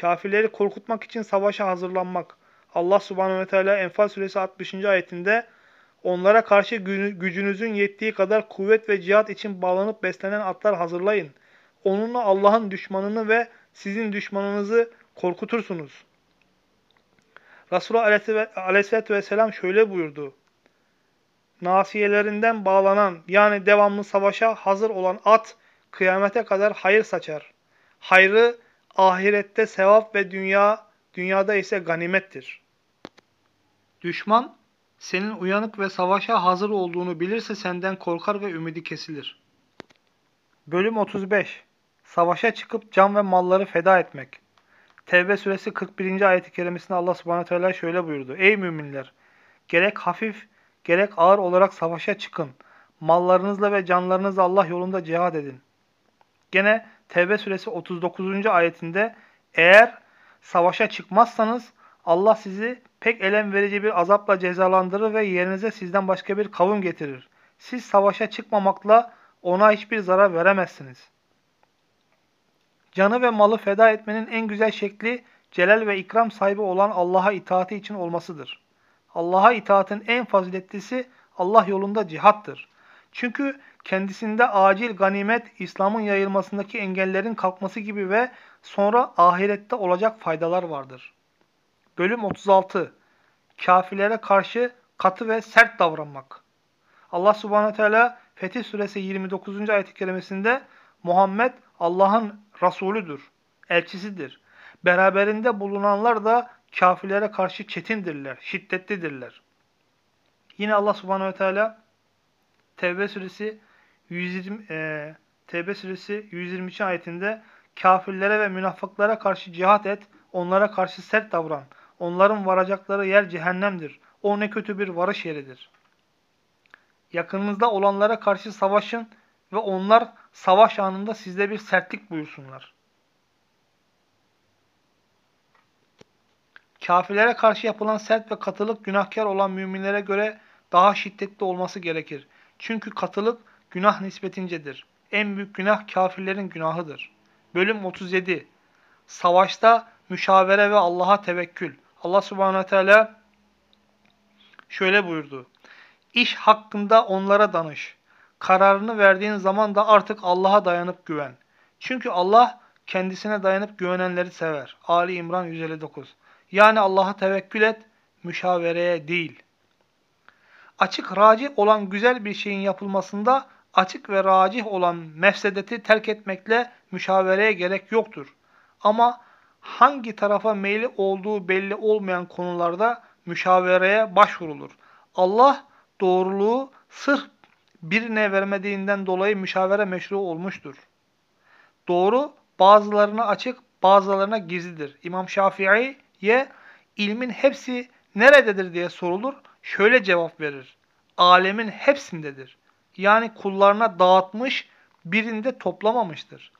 [SPEAKER 1] Kafirleri korkutmak için savaşa hazırlanmak. Allah subhanehu ve teala Enfal suresi 60. ayetinde onlara karşı gücünüzün yettiği kadar kuvvet ve cihat için bağlanıp beslenen atlar hazırlayın. Onunla Allah'ın düşmanını ve sizin düşmanınızı korkutursunuz. Resulullah aleyhissalatü vesselam şöyle buyurdu. Nasiyelerinden bağlanan yani devamlı savaşa hazır olan at kıyamete kadar hayır saçar. Hayrı ahirette sevap ve dünya dünyada ise ganimettir. Düşman senin uyanık ve savaşa hazır olduğunu bilirse senden korkar ve ümidi kesilir. Bölüm 35 Savaşa çıkıp can ve malları feda etmek. Tevbe suresi 41. ayeti kerimesinde Allah subhanahu teala şöyle buyurdu. Ey müminler! Gerek hafif, gerek ağır olarak savaşa çıkın. Mallarınızla ve canlarınızla Allah yolunda cihad edin. Gene Tevbe suresi 39. ayetinde eğer savaşa çıkmazsanız Allah sizi pek elem verici bir azapla cezalandırır ve yerinize sizden başka bir kavim getirir. Siz savaşa çıkmamakla ona hiçbir zarar veremezsiniz. Canı ve malı feda etmenin en güzel şekli celal ve ikram sahibi olan Allah'a itaati için olmasıdır. Allah'a itaatin en faziletlisi Allah yolunda cihattır. Çünkü kendisinde acil ganimet, İslam'ın yayılmasındaki engellerin kalkması gibi ve sonra ahirette olacak faydalar vardır. Bölüm 36 Kafirlere karşı katı ve sert davranmak. Allah subhanahu teala Fetih suresi 29. ayet-i kerimesinde Muhammed Allah'ın Resulüdür, elçisidir. Beraberinde bulunanlar da kafirlere karşı çetindirler, şiddetlidirler. Yine Allah subhanahu teala Tevbe suresi 120 e, Tevbe suresi 122 ayetinde kafirlere ve münafıklara karşı cihat et, onlara karşı sert davran. Onların varacakları yer cehennemdir. O ne kötü bir varış yeridir. Yakınınızda olanlara karşı savaşın ve onlar savaş anında sizde bir sertlik buyursunlar. Kafirlere karşı yapılan sert ve katılık günahkar olan müminlere göre daha şiddetli olması gerekir. Çünkü katılık günah nispetincedir. En büyük günah kafirlerin günahıdır. Bölüm 37 Savaşta müşavere ve Allah'a tevekkül. Allah subhanahu teala şöyle buyurdu. İş hakkında onlara danış. Kararını verdiğin zaman da artık Allah'a dayanıp güven. Çünkü Allah kendisine dayanıp güvenenleri sever. Ali İmran 159 Yani Allah'a tevekkül et, müşavereye değil. Açık racih olan güzel bir şeyin yapılmasında açık ve racih olan mefsedeti terk etmekle müşavereye gerek yoktur. Ama hangi tarafa meyli olduğu belli olmayan konularda müşavereye başvurulur. Allah doğruluğu sırf birine vermediğinden dolayı müşavere meşru olmuştur. Doğru bazılarına açık, bazılarına gizlidir. İmam Şafii'ye ilmin hepsi nerededir diye sorulur. Şöyle cevap verir. Alemin hepsindedir. Yani kullarına dağıtmış, birinde toplamamıştır.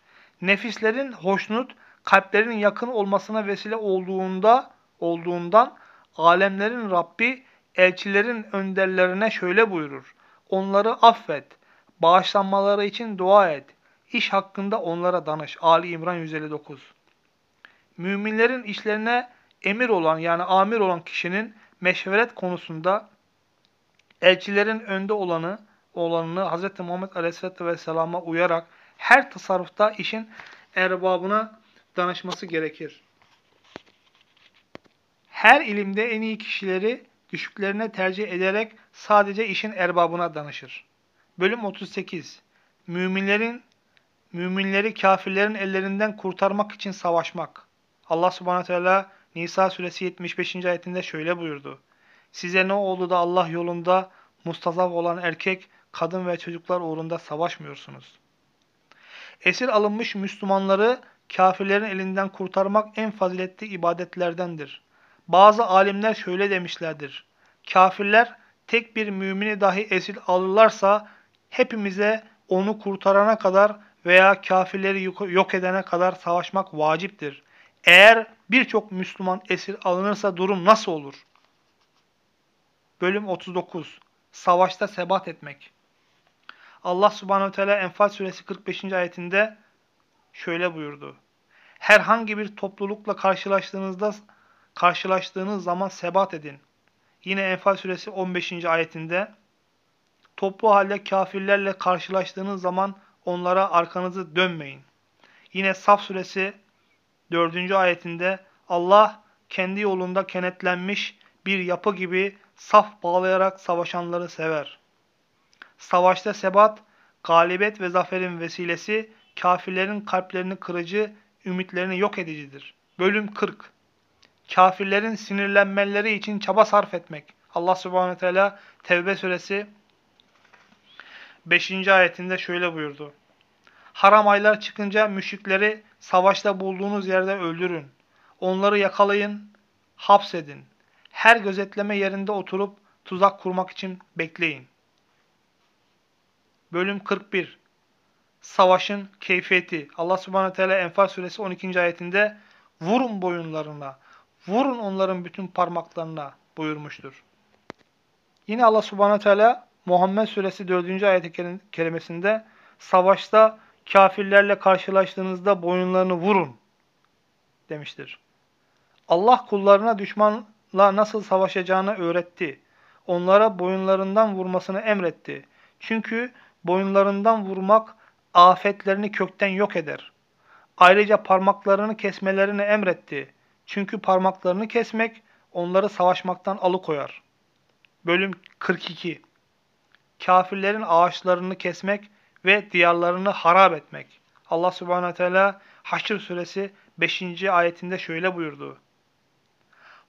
[SPEAKER 1] Nefislerin hoşnut, kalplerin yakın olmasına vesile olduğunda olduğundan alemlerin Rabbi elçilerin önderlerine şöyle buyurur. Onları affet, bağışlanmaları için dua et. İş hakkında onlara danış. Ali İmran 159 Müminlerin işlerine emir olan yani amir olan kişinin meşveret konusunda elçilerin önde olanı, olanını Hz. Muhammed Aleyhisselatü Vesselam'a uyarak her tasarrufta işin erbabına danışması gerekir. Her ilimde en iyi kişileri düşüklerine tercih ederek sadece işin erbabına danışır. Bölüm 38 Müminlerin müminleri kafirlerin ellerinden kurtarmak için savaşmak. Allah subhanahu teala Nisa suresi 75. ayetinde şöyle buyurdu. Size ne oldu da Allah yolunda mustazaf olan erkek, kadın ve çocuklar uğrunda savaşmıyorsunuz. Esir alınmış Müslümanları kafirlerin elinden kurtarmak en faziletli ibadetlerdendir. Bazı alimler şöyle demişlerdir. Kafirler tek bir mümini dahi esir alırlarsa hepimize onu kurtarana kadar veya kafirleri yok edene kadar savaşmak vaciptir. Eğer birçok Müslüman esir alınırsa durum nasıl olur? Bölüm 39 Savaşta sebat etmek Allah subhanehu teala Enfal suresi 45. ayetinde şöyle buyurdu. Herhangi bir toplulukla karşılaştığınızda karşılaştığınız zaman sebat edin. Yine Enfal suresi 15. ayetinde toplu halde kafirlerle karşılaştığınız zaman onlara arkanızı dönmeyin. Yine Saf suresi 4. ayetinde Allah kendi yolunda kenetlenmiş bir yapı gibi saf bağlayarak savaşanları sever. Savaşta sebat, galibiyet ve zaferin vesilesi, kafirlerin kalplerini kırıcı, ümitlerini yok edicidir. Bölüm 40 Kafirlerin sinirlenmeleri için çaba sarf etmek. Allah subhanahu teala Tevbe suresi 5. ayetinde şöyle buyurdu. Haram aylar çıkınca müşrikleri savaşta bulduğunuz yerde öldürün. Onları yakalayın, hapsedin. Her gözetleme yerinde oturup tuzak kurmak için bekleyin. Bölüm 41 Savaşın keyfiyeti Allah subhanahu teala Enfal suresi 12. ayetinde vurun boyunlarına, vurun onların bütün parmaklarına buyurmuştur. Yine Allah subhanahu teala Muhammed suresi 4. ayet kelimesinde savaşta kafirlerle karşılaştığınızda boyunlarını vurun demiştir. Allah kullarına düşmanla nasıl savaşacağını öğretti. Onlara boyunlarından vurmasını emretti. Çünkü boyunlarından vurmak afetlerini kökten yok eder. Ayrıca parmaklarını kesmelerini emretti. Çünkü parmaklarını kesmek onları savaşmaktan alıkoyar. Bölüm 42 Kafirlerin ağaçlarını kesmek ve diyarlarını harap etmek. Allah subhanahu teala Haşr suresi 5. ayetinde şöyle buyurdu.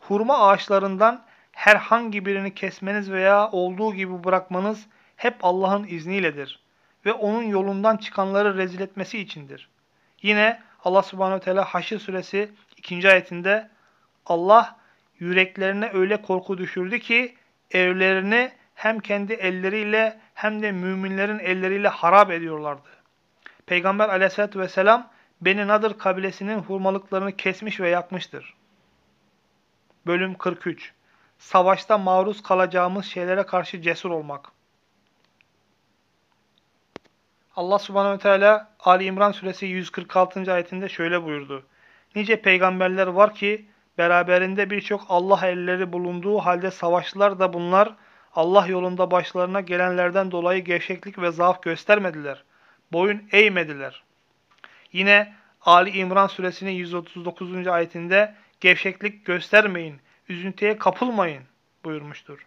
[SPEAKER 1] Hurma ağaçlarından herhangi birini kesmeniz veya olduğu gibi bırakmanız hep Allah'ın izniyledir ve onun yolundan çıkanları rezil etmesi içindir. Yine Allah subhanahu teala Haşr suresi 2. ayetinde Allah yüreklerine öyle korku düşürdü ki evlerini hem kendi elleriyle hem de müminlerin elleriyle harap ediyorlardı. Peygamber aleyhissalatü vesselam Beni Nadır kabilesinin hurmalıklarını kesmiş ve yakmıştır. Bölüm 43 Savaşta maruz kalacağımız şeylere karşı cesur olmak. Allah subhanehu teala Ali İmran suresi 146. ayetinde şöyle buyurdu. Nice peygamberler var ki beraberinde birçok Allah elleri bulunduğu halde savaştılar da bunlar Allah yolunda başlarına gelenlerden dolayı gevşeklik ve zaaf göstermediler. Boyun eğmediler. Yine Ali İmran suresinin 139. ayetinde gevşeklik göstermeyin, üzüntüye kapılmayın buyurmuştur.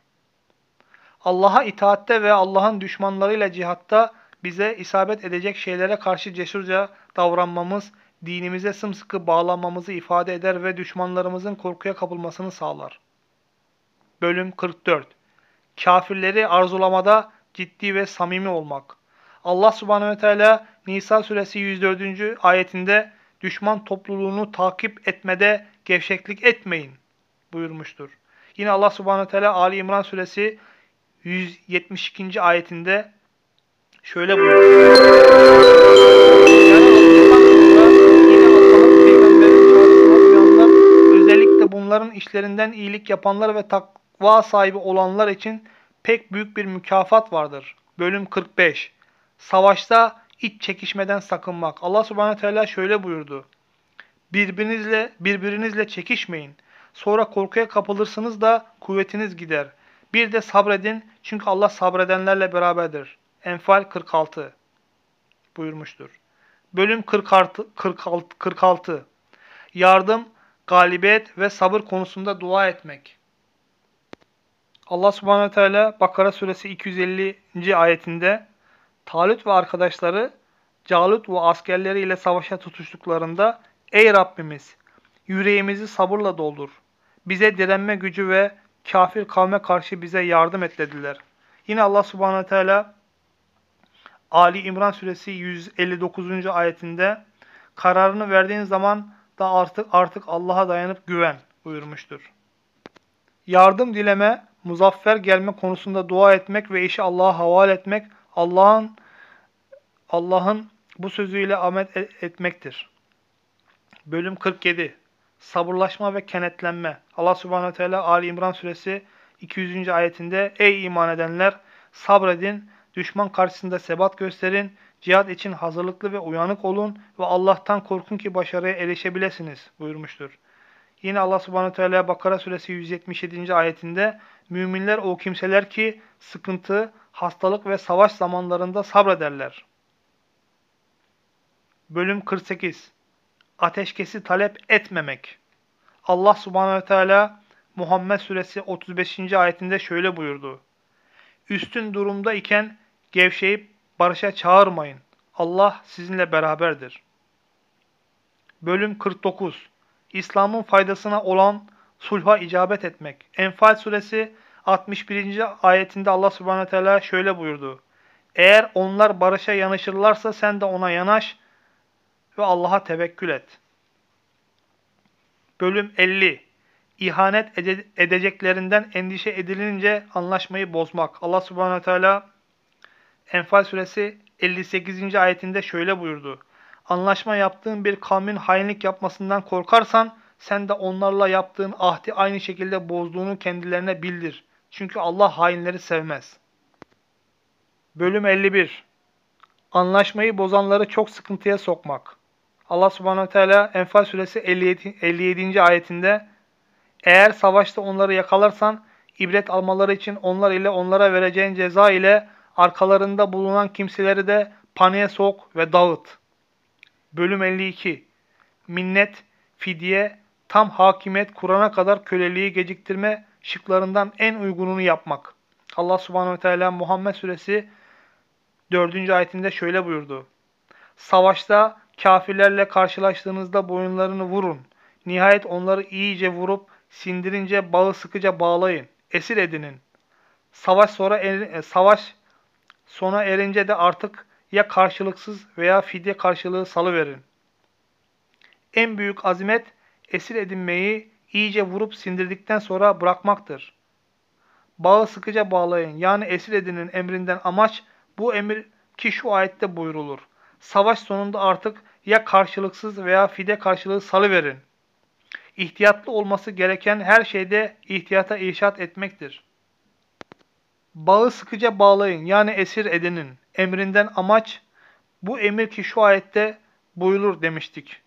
[SPEAKER 1] Allah'a itaatte ve Allah'ın düşmanlarıyla cihatta bize isabet edecek şeylere karşı cesurca davranmamız, dinimize sımsıkı bağlanmamızı ifade eder ve düşmanlarımızın korkuya kapılmasını sağlar. Bölüm 44 Kafirleri arzulamada ciddi ve samimi olmak. Allah subhanehu ve teala Nisa suresi 104. ayetinde düşman topluluğunu takip etmede gevşeklik etmeyin buyurmuştur. Yine Allah subhanehu ve teala Ali İmran suresi 172. ayetinde şöyle buyuruyor. özellikle bunların işlerinden iyilik yapanlar ve takva sahibi olanlar için pek büyük bir mükafat vardır. Bölüm 45 Savaşta iç çekişmeden sakınmak. Allah subhanahu teala şöyle buyurdu. Birbirinizle, birbirinizle çekişmeyin. Sonra korkuya kapılırsınız da kuvvetiniz gider. Bir de sabredin çünkü Allah sabredenlerle beraberdir. Enfal 46 buyurmuştur. Bölüm 46, 46, 46. Yardım, galibiyet ve sabır konusunda dua etmek. Allah subhanehu teala Bakara suresi 250. ayetinde Talut ve arkadaşları Calut ve askerleriyle savaşa tutuştuklarında Ey Rabbimiz yüreğimizi sabırla doldur. Bize direnme gücü ve kafir kavme karşı bize yardım et dediler. Yine Allah subhanehu teala Ali İmran suresi 159. ayetinde kararını verdiğin zaman da artık artık Allah'a dayanıp güven buyurmuştur. Yardım dileme, muzaffer gelme konusunda dua etmek ve işi Allah'a havale etmek Allah'ın Allah'ın bu sözüyle amel e, etmektir. Bölüm 47 Sabırlaşma ve kenetlenme Allah subhanahu teala Ali İmran suresi 200. ayetinde Ey iman edenler sabredin, düşman karşısında sebat gösterin, cihad için hazırlıklı ve uyanık olun ve Allah'tan korkun ki başarıya erişebilesiniz buyurmuştur. Yine Allah subhanahu teala Bakara suresi 177. ayetinde müminler o kimseler ki sıkıntı, hastalık ve savaş zamanlarında sabrederler. Bölüm 48 Ateşkesi talep etmemek Allah subhanehu ve teala Muhammed suresi 35. ayetinde şöyle buyurdu. Üstün durumda iken gevşeyip barışa çağırmayın. Allah sizinle beraberdir. Bölüm 49 İslam'ın faydasına olan sulha icabet etmek. Enfal suresi 61. ayetinde Allah subhanahu teala şöyle buyurdu. Eğer onlar barışa yanaşırlarsa sen de ona yanaş ve Allah'a tevekkül et. Bölüm 50 İhanet ede edeceklerinden endişe edilince anlaşmayı bozmak. Allah subhanahu teala Enfal suresi 58. ayetinde şöyle buyurdu. Anlaşma yaptığın bir kavmin hainlik yapmasından korkarsan sen de onlarla yaptığın ahdi aynı şekilde bozduğunu kendilerine bildir. Çünkü Allah hainleri sevmez. Bölüm 51 Anlaşmayı bozanları çok sıkıntıya sokmak. Allah subhanahu teala Enfal suresi 57. 57. ayetinde Eğer savaşta onları yakalarsan ibret almaları için onlar ile onlara vereceğin ceza ile arkalarında bulunan kimseleri de paniğe sok ve dağıt. Bölüm 52 Minnet, fidye, tam hakimiyet kurana kadar köleliği geciktirme şıklarından en uygununu yapmak. Allah subhanahu teala Muhammed suresi 4. ayetinde şöyle buyurdu. Savaşta kafirlerle karşılaştığınızda boyunlarını vurun. Nihayet onları iyice vurup sindirince bağı sıkıca bağlayın. Esir edinin. Savaş sonra e, savaş sona erince de artık ya karşılıksız veya fidye karşılığı salıverin. En büyük azimet esir edinmeyi iyice vurup sindirdikten sonra bırakmaktır. Bağı sıkıca bağlayın yani esir edinin emrinden amaç bu emir ki şu ayette buyrulur. Savaş sonunda artık ya karşılıksız veya fide karşılığı salıverin. İhtiyatlı olması gereken her şeyde ihtiyata irşat etmektir. Bağı sıkıca bağlayın yani esir edinin. Emrinden amaç bu emir ki şu ayette buyulur demiştik.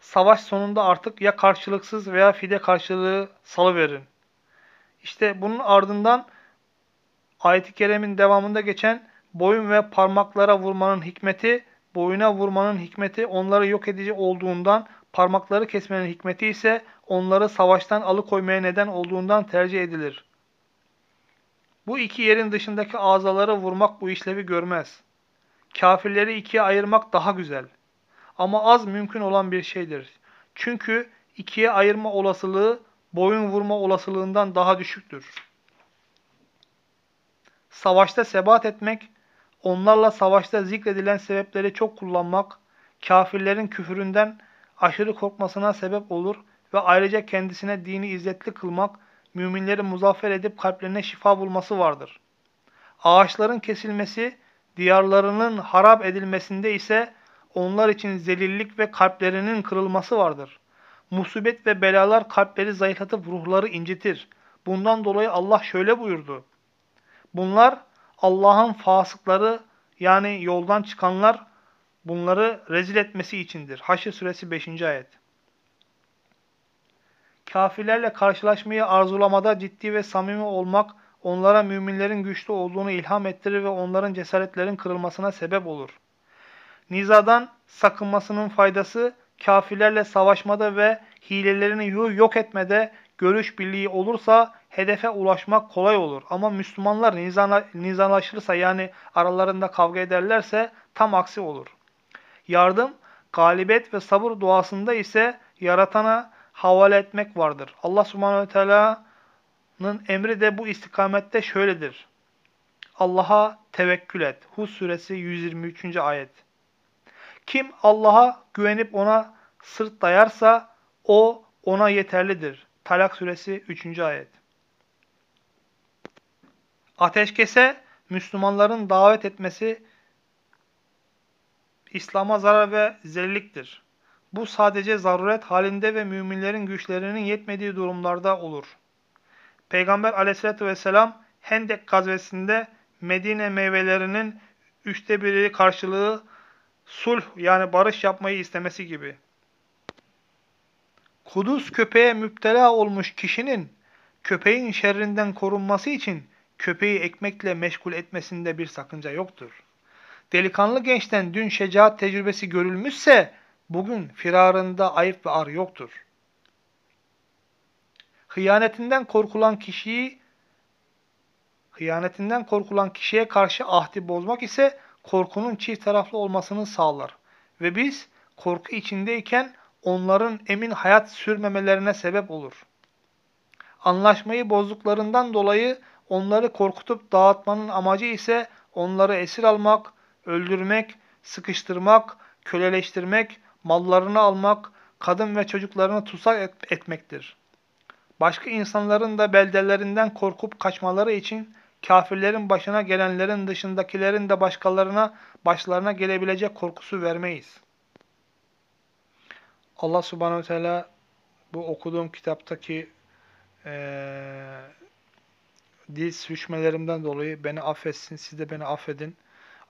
[SPEAKER 1] Savaş sonunda artık ya karşılıksız veya fide karşılığı salıverin. İşte bunun ardından ayet-i kerimin devamında geçen boyun ve parmaklara vurmanın hikmeti, boyuna vurmanın hikmeti onları yok edici olduğundan, parmakları kesmenin hikmeti ise onları savaştan alıkoymaya neden olduğundan tercih edilir. Bu iki yerin dışındaki azaları vurmak bu işlevi görmez. Kafirleri ikiye ayırmak daha güzel. Ama az mümkün olan bir şeydir. Çünkü ikiye ayırma olasılığı boyun vurma olasılığından daha düşüktür. Savaşta sebat etmek, onlarla savaşta zikredilen sebepleri çok kullanmak, kafirlerin küfüründen aşırı korkmasına sebep olur ve ayrıca kendisine dini izzetli kılmak, müminleri muzaffer edip kalplerine şifa bulması vardır. Ağaçların kesilmesi, diyarlarının harap edilmesinde ise onlar için zelillik ve kalplerinin kırılması vardır. Musibet ve belalar kalpleri zayıflatıp ruhları incitir. Bundan dolayı Allah şöyle buyurdu. Bunlar Allah'ın fasıkları yani yoldan çıkanlar bunları rezil etmesi içindir. Haşr suresi 5. ayet.
[SPEAKER 2] Kafirlerle karşılaşmayı arzulamada ciddi ve samimi olmak, onlara müminlerin güçlü olduğunu ilham ettirir ve onların cesaretlerin kırılmasına sebep olur. Nizadan sakınmasının faydası, kafirlerle savaşmada ve hilelerini yok etmede görüş birliği olursa hedefe ulaşmak kolay olur. Ama Müslümanlar nizana, nizalaşırsa yani aralarında kavga ederlerse tam aksi olur. Yardım, galibiyet ve sabır duasında ise yaratana havale etmek vardır. Allah subhanehu teala'nın emri de bu istikamette şöyledir. Allah'a tevekkül et. Hud suresi 123. ayet. Kim Allah'a güvenip ona sırt dayarsa o ona yeterlidir. Talak suresi 3. ayet. Ateşkese Müslümanların davet etmesi İslam'a zarar ve zelliktir. Bu sadece zaruret halinde ve müminlerin güçlerinin yetmediği durumlarda olur. Peygamber aleyhissalatü vesselam Hendek gazvesinde Medine meyvelerinin üçte biri karşılığı sulh yani barış yapmayı istemesi gibi. Kuduz köpeğe müptela olmuş kişinin köpeğin şerrinden korunması için köpeği ekmekle meşgul etmesinde bir sakınca yoktur. Delikanlı gençten dün şecaat tecrübesi görülmüşse bugün firarında ayıp ve ar yoktur. Hıyanetinden korkulan kişiyi hıyanetinden korkulan kişiye karşı ahdi bozmak ise korkunun çift taraflı olmasını sağlar. Ve biz korku içindeyken onların emin hayat sürmemelerine sebep olur. Anlaşmayı bozduklarından dolayı onları korkutup dağıtmanın amacı ise onları esir almak, öldürmek, sıkıştırmak, köleleştirmek, mallarını almak, kadın ve çocuklarını tutsak etmektir. Başka insanların da beldelerinden korkup kaçmaları için kafirlerin başına gelenlerin dışındakilerin de başkalarına başlarına gelebilecek korkusu vermeyiz. Allah subhanehu teala bu okuduğum kitaptaki e, dil sürüşmelerimden dolayı beni affetsin, siz de beni affedin.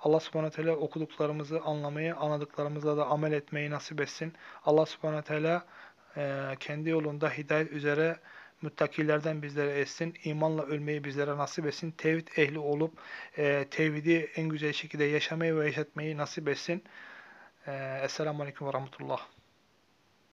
[SPEAKER 2] Allah subhanahu teala okuduklarımızı anlamayı, anladıklarımızla da amel etmeyi nasip etsin. Allah subhanahu teala e, kendi yolunda hidayet üzere müttakilerden bizlere etsin. İmanla ölmeyi bizlere nasip etsin. Tevhid ehli olup e, tevhidi en güzel şekilde yaşamayı ve yaşatmayı nasip etsin. E, Esselamu Aleyküm ve Rahmetullah.